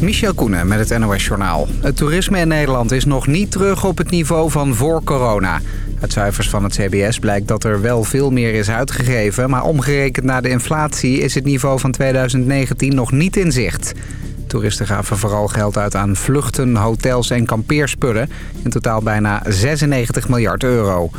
Michel Koenen met het NOS-journaal. Het toerisme in Nederland is nog niet terug op het niveau van voor corona. Uit cijfers van het CBS blijkt dat er wel veel meer is uitgegeven... maar omgerekend naar de inflatie is het niveau van 2019 nog niet in zicht. Toeristen gaven vooral geld uit aan vluchten, hotels en kampeerspullen. In totaal bijna 96 miljard euro.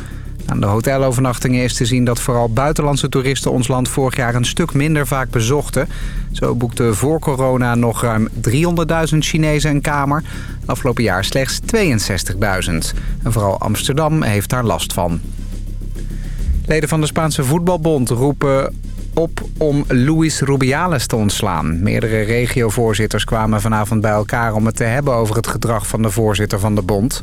Aan de hotelovernachtingen is te zien dat vooral buitenlandse toeristen ons land vorig jaar een stuk minder vaak bezochten. Zo boekte voor corona nog ruim 300.000 Chinezen een kamer. Afgelopen jaar slechts 62.000. En vooral Amsterdam heeft daar last van. Leden van de Spaanse voetbalbond roepen op om Luis Rubiales te ontslaan. Meerdere regiovoorzitters kwamen vanavond bij elkaar om het te hebben over het gedrag van de voorzitter van de bond.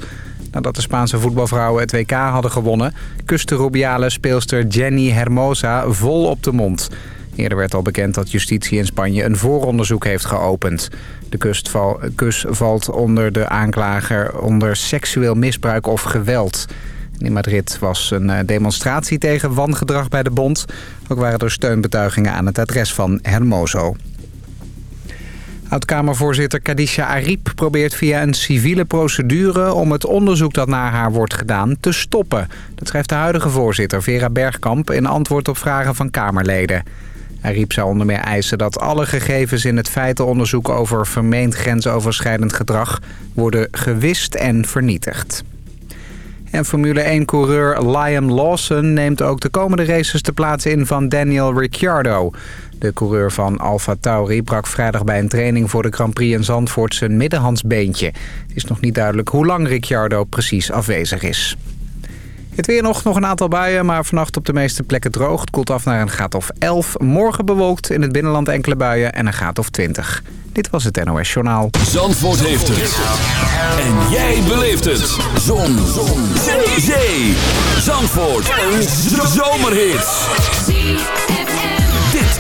Nadat de Spaanse voetbalvrouwen het WK hadden gewonnen... kuste Rubiales speelster Jenny Hermosa vol op de mond. Eerder werd al bekend dat justitie in Spanje een vooronderzoek heeft geopend. De kustval, kus valt onder de aanklager onder seksueel misbruik of geweld. In Madrid was een eh, demonstratie tegen wangedrag bij de bond. Ook waren er steunbetuigingen aan het adres van Hermoso. Oud-Kamervoorzitter Kadisha Ariep probeert via een civiele procedure... om het onderzoek dat naar haar wordt gedaan te stoppen. Dat schrijft de huidige voorzitter Vera Bergkamp... in antwoord op vragen van Kamerleden. Ariep zou onder meer eisen dat alle gegevens in het feitenonderzoek... over vermeend grensoverschrijdend gedrag worden gewist en vernietigd. En Formule 1-coureur Liam Lawson neemt ook de komende races de plaats in van Daniel Ricciardo. De coureur van Alfa Tauri brak vrijdag bij een training voor de Grand Prix in Zandvoort zijn middenhandsbeentje. Het is nog niet duidelijk hoe lang Ricciardo precies afwezig is. Het weer nog, nog een aantal buien, maar vannacht op de meeste plekken droog. Het koelt af naar een graad of 11. Morgen bewolkt in het binnenland enkele buien en een graad of 20. Dit was het NOS Journaal. Zandvoort heeft het. En jij beleeft het. Zon. Zon. Zee. Zee. Zandvoort. Een zomerhit.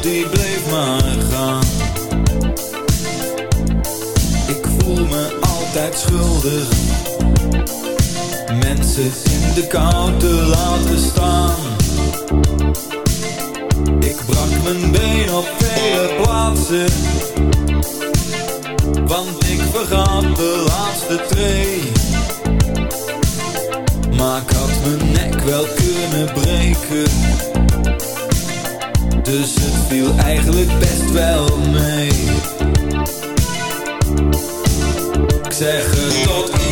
Die bleef maar gaan. Ik voel me altijd schuldig. Mensen in de kou te laten staan. Ik brak mijn been op vele plaatsen. Want ik vergat de laatste tree maar ik had mijn nek wel kunnen breken Dus het viel eigenlijk best wel mee. Ik zeg het tot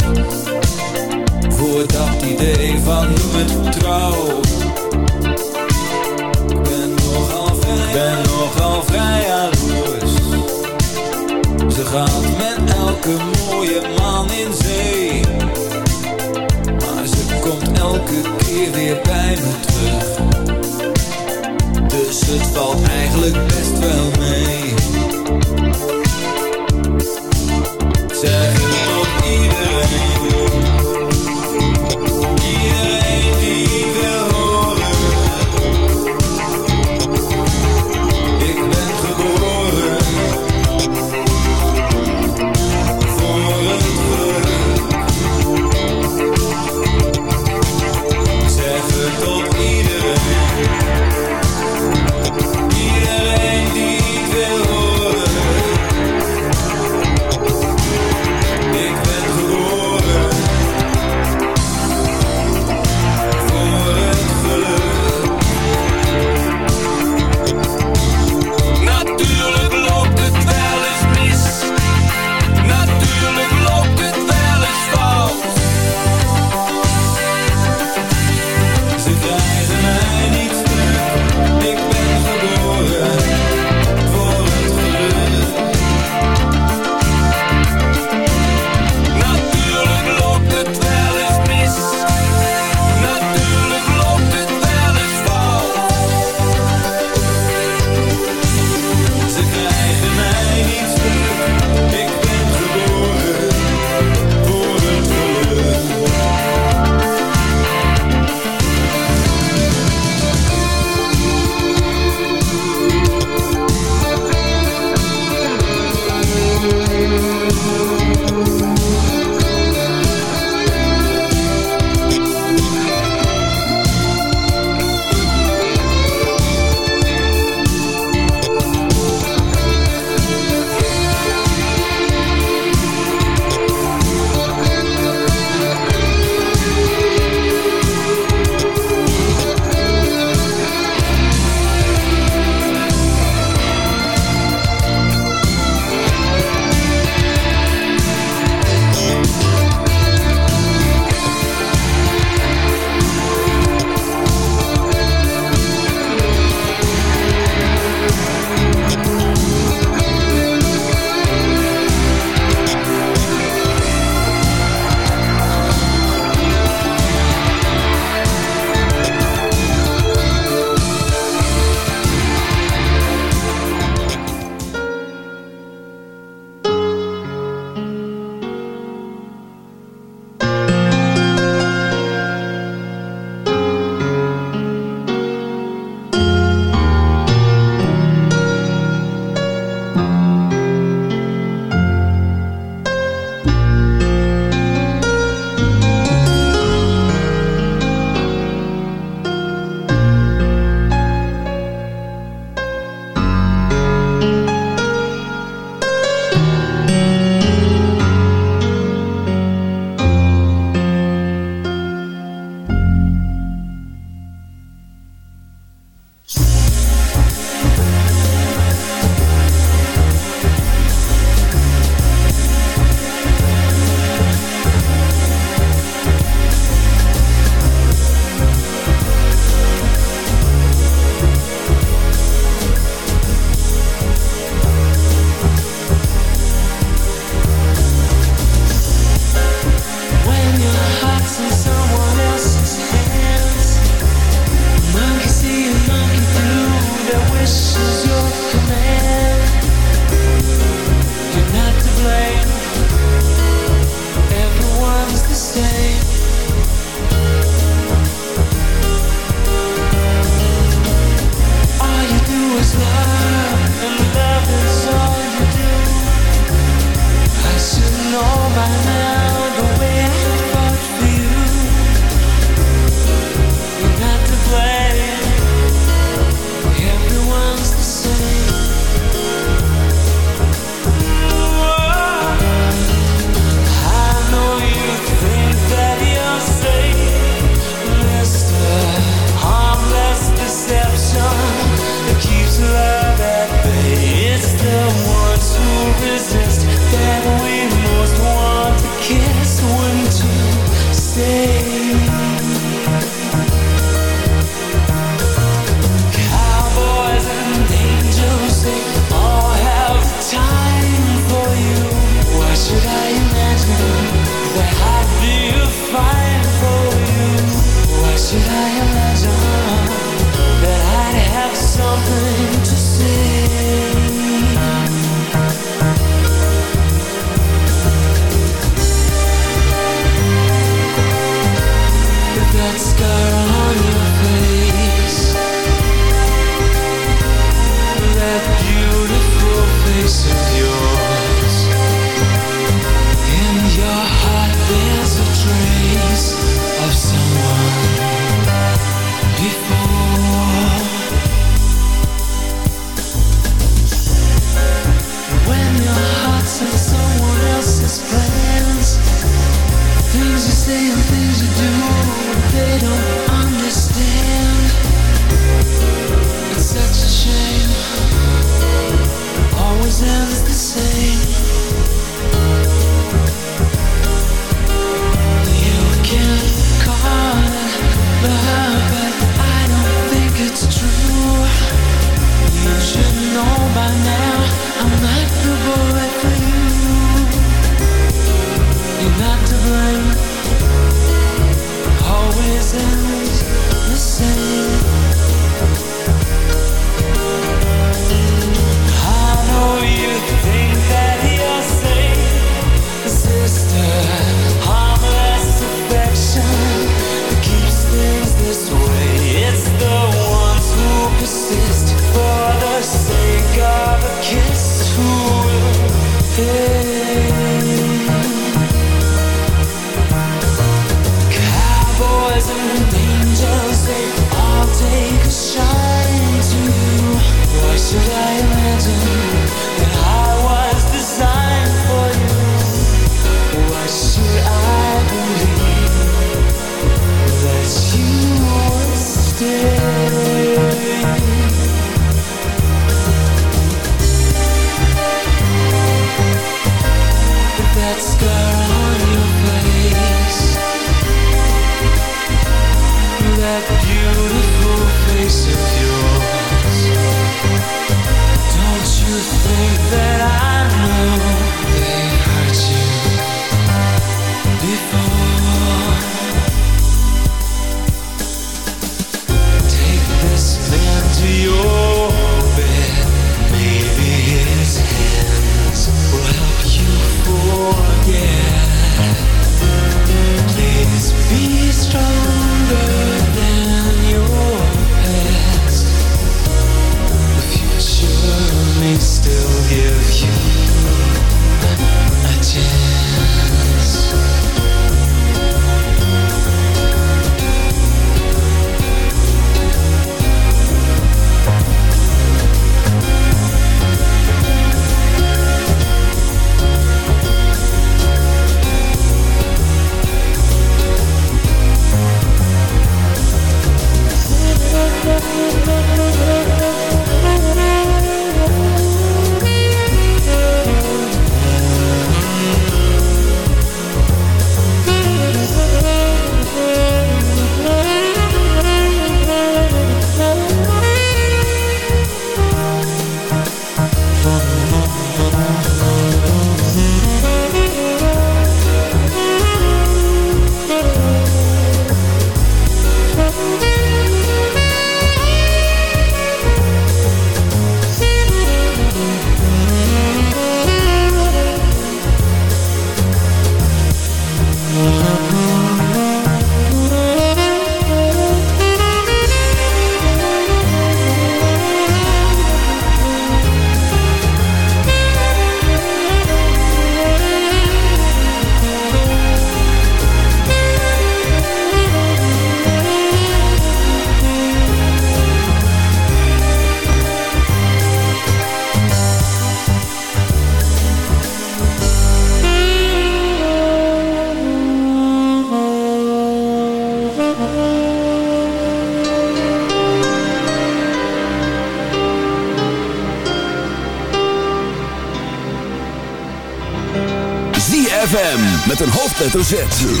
hoofdletter.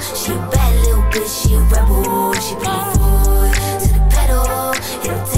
She a bad little bitch, she a rebel. She put foot to the pedal. It'll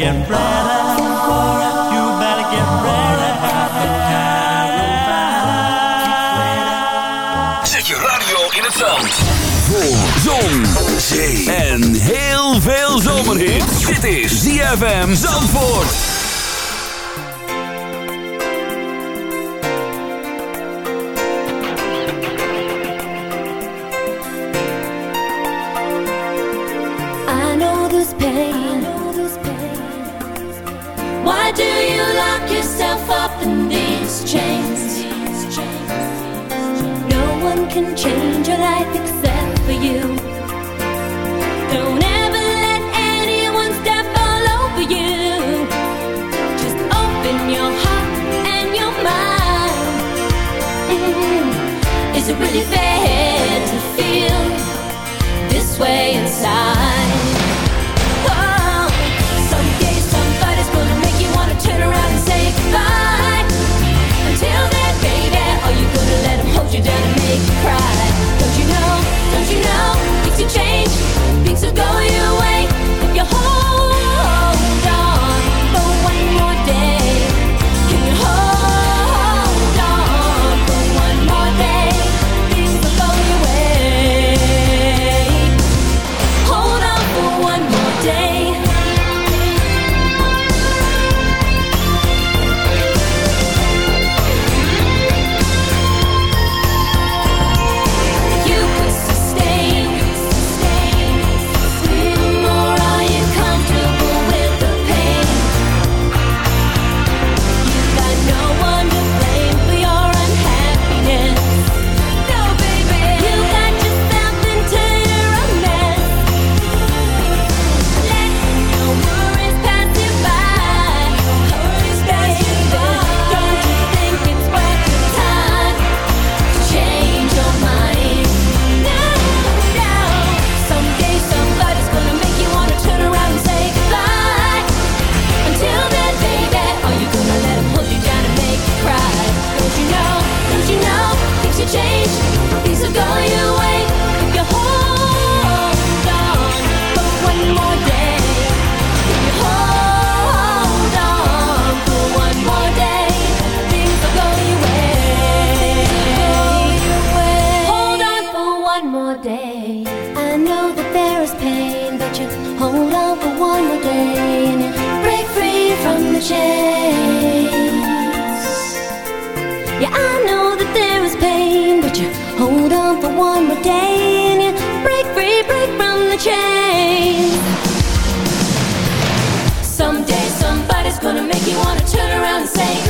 get ready. You better get ready. Zet je radio in het zand. Voor zon, zee en heel veel zomerhit. Dit is ZFM Zandvoort. can change your life except for you. Don't ever let anyone step all over you. Just open your heart and your mind. Mm -hmm. Is it really fair? Don't you. chase. Yeah, I know that there is pain, but you hold on for one more day and you break free, break from the chain. Someday somebody's gonna make you wanna turn around and say.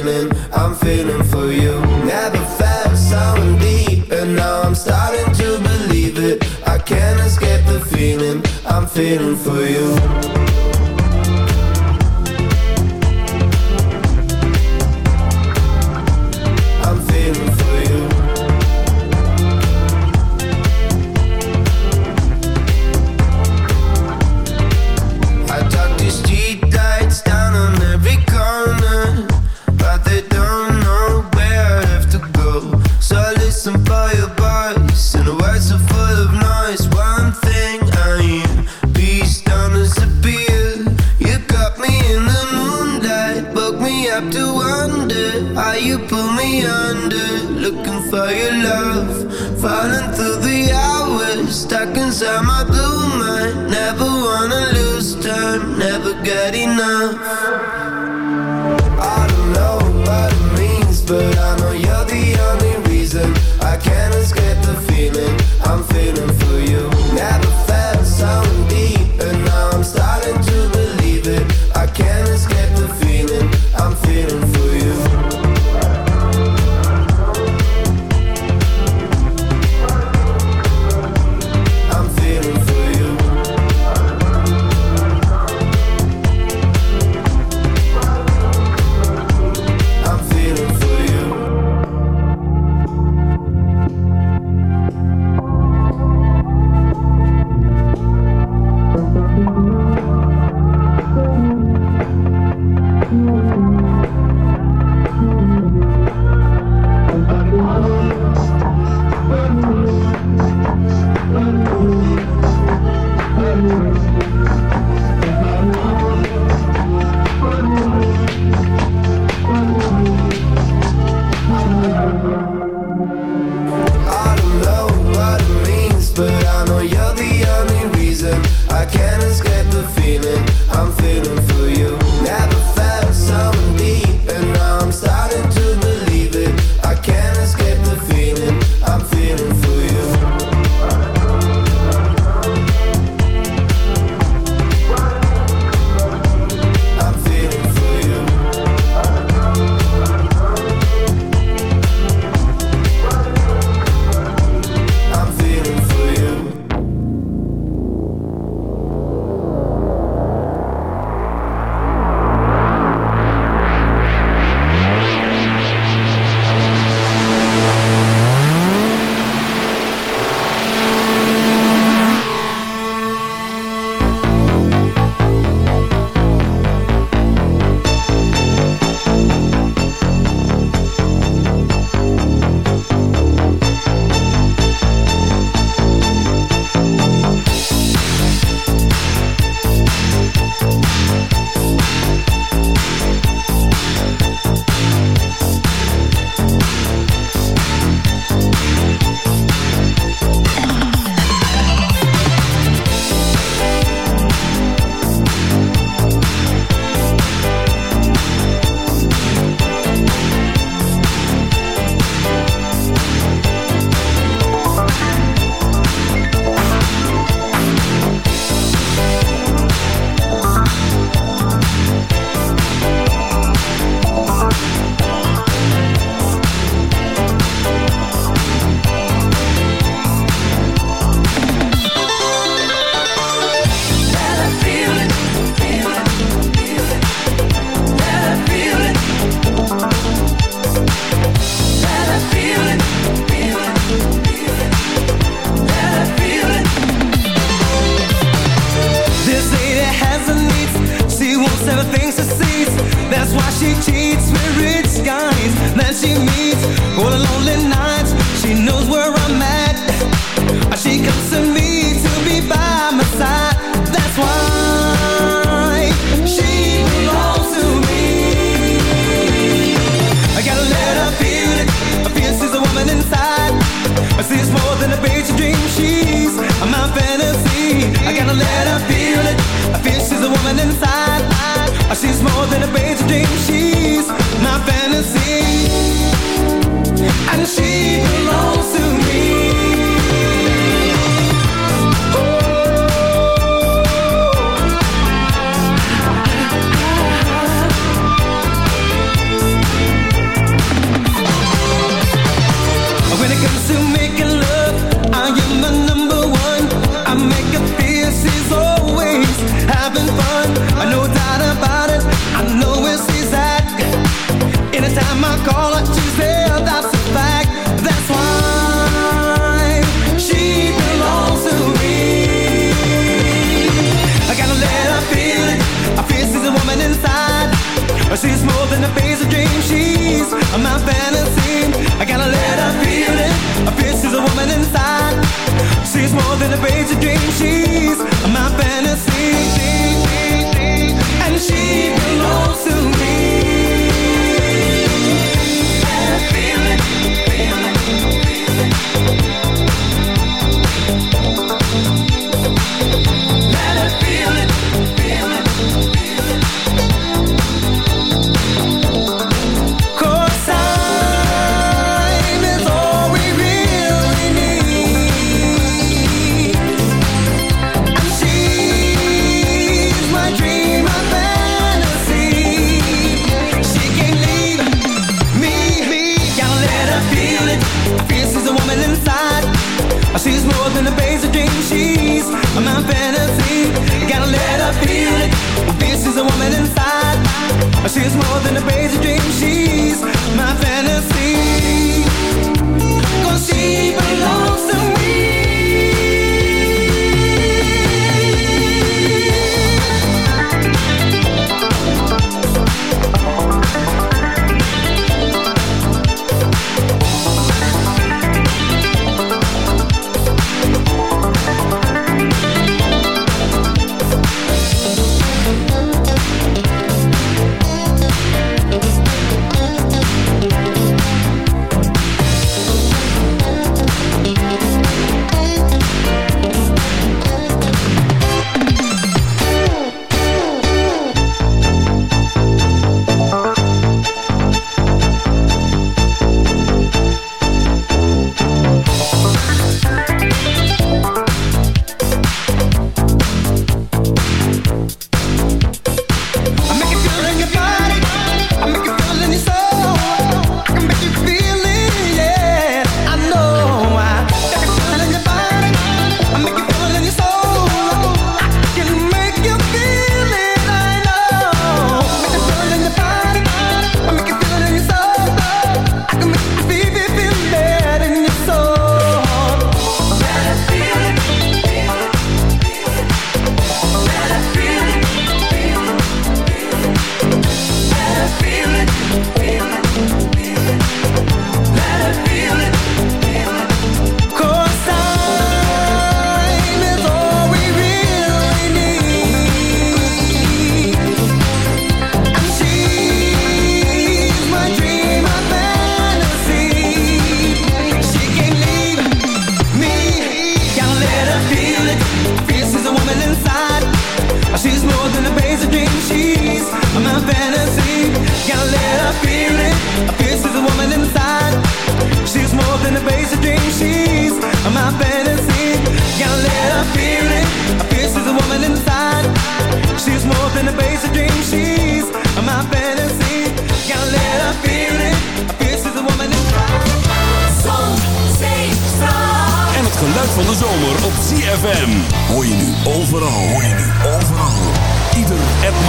feeling, I'm feeling for you. Never felt someone deep, and now I'm starting to believe it. I can't escape the feeling, I'm feeling for you. Get 了杯子给你。a crazy dream she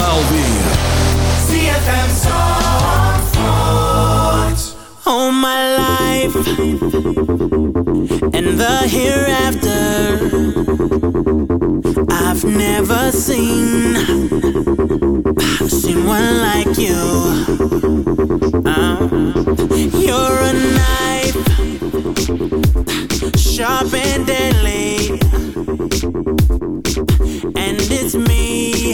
allemaal weer. ZFM Zandvoort. All my life. And the hereafter. I've never seen. Someone like you. Uh, you're a knife. Sharp and deadly and it's me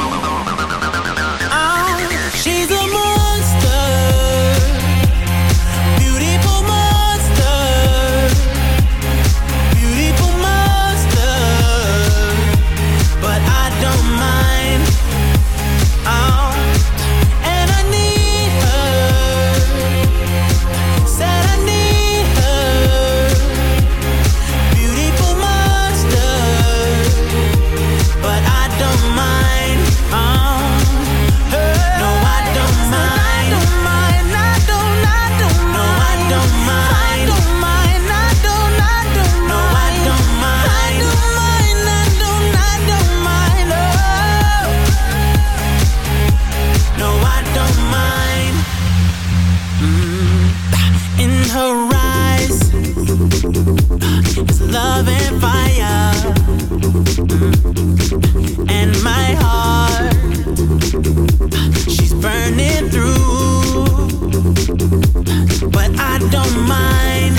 but I don't mind.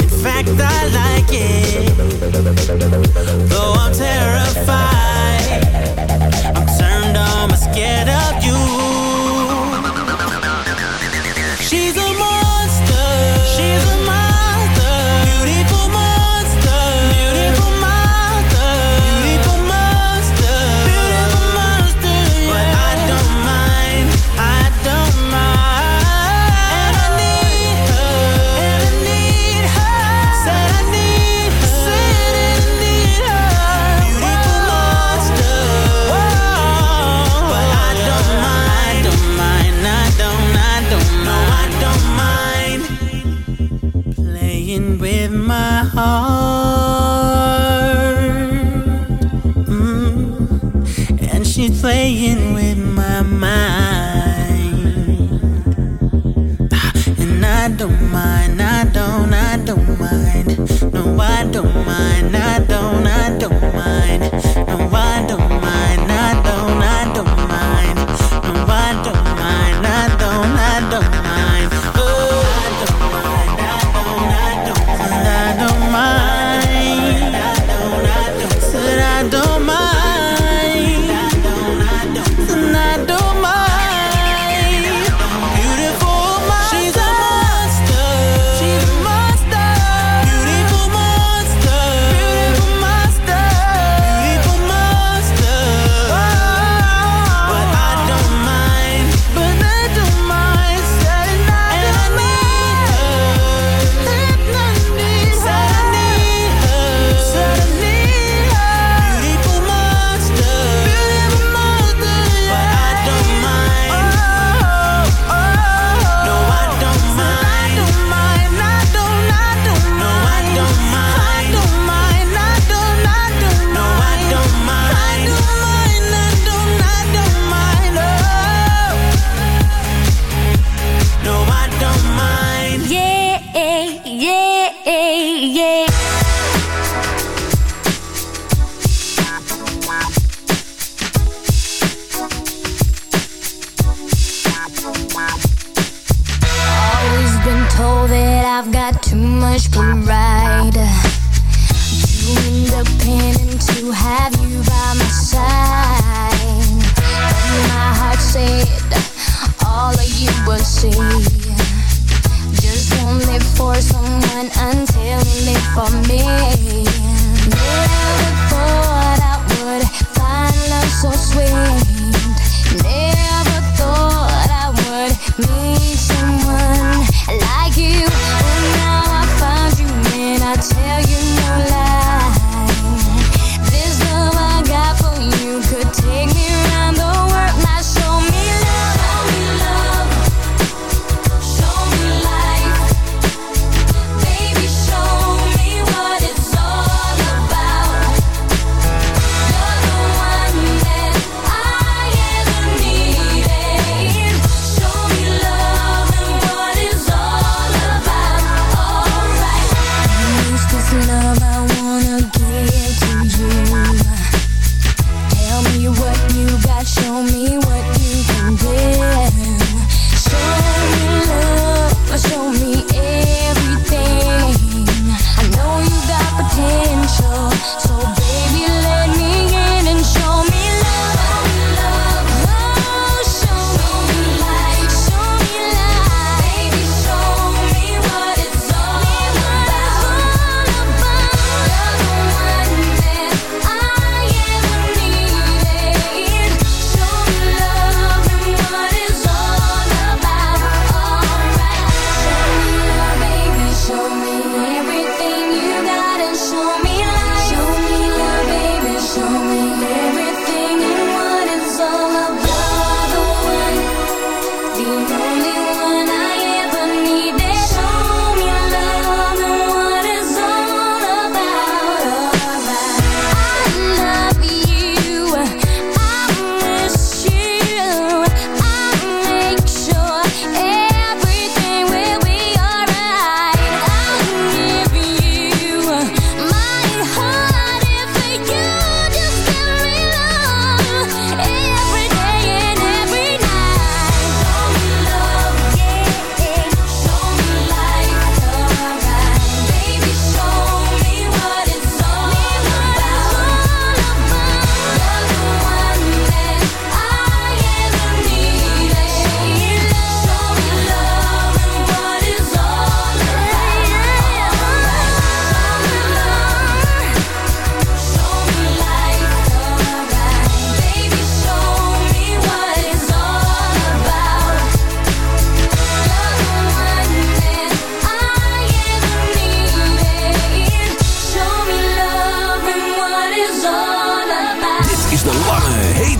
In fact, I like it, though I'm terrified. I'm turned on, I'm scared of you. in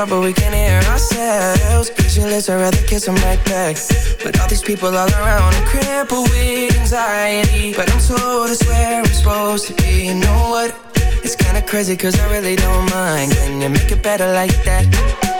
talk but we can't hear ourselves. Pictureless, I'd rather kiss right back. But all these people all around I'm with anxiety. But I'm told it's where I'm supposed to be. You know what? It's kinda crazy cause I really don't mind. Can you make it better like that?